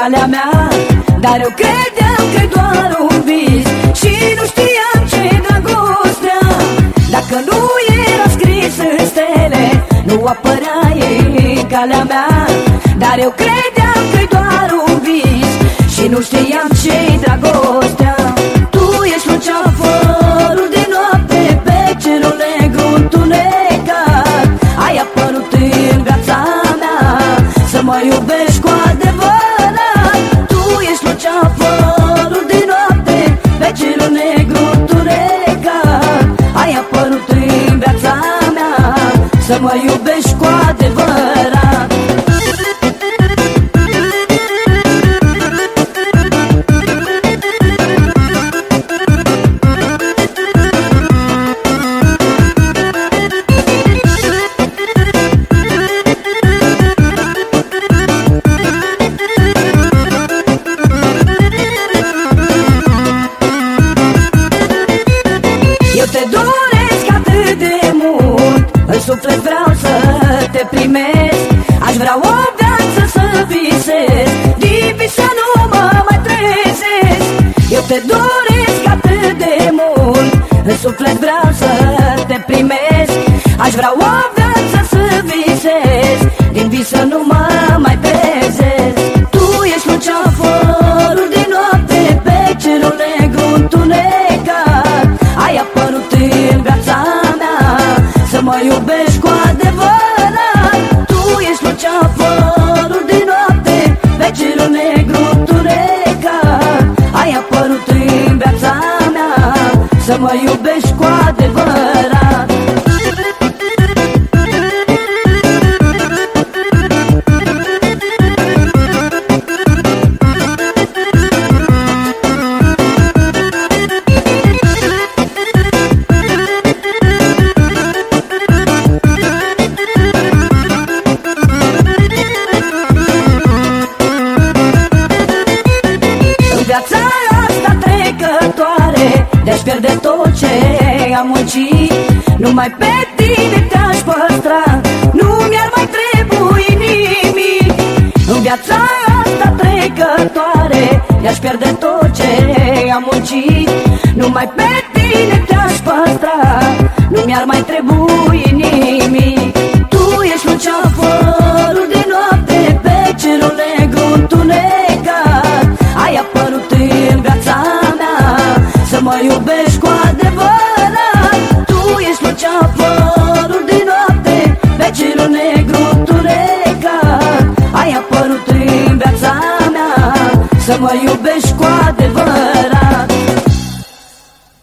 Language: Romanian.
calea mea. Dar eu credeam că doar un vis Și nu știam ce dragostea. Dacă nu era scris în stele Nu apărea ei calea mea. Dar eu credeam Să te doresc atât de mult. În suflet vreau să te primesc. Aș vrea o viață să visez Din vis să nu mă Să mă iubești cu adevărat pierde tot ce am muncit. Numai pe tine te-aș păstra Nu mi-ar mai trebui nimic. În viața asta trecătoare De-aș pierde tot ce am muncit. Numai pe tine te-aș păstra Nu mi-ar mai trebui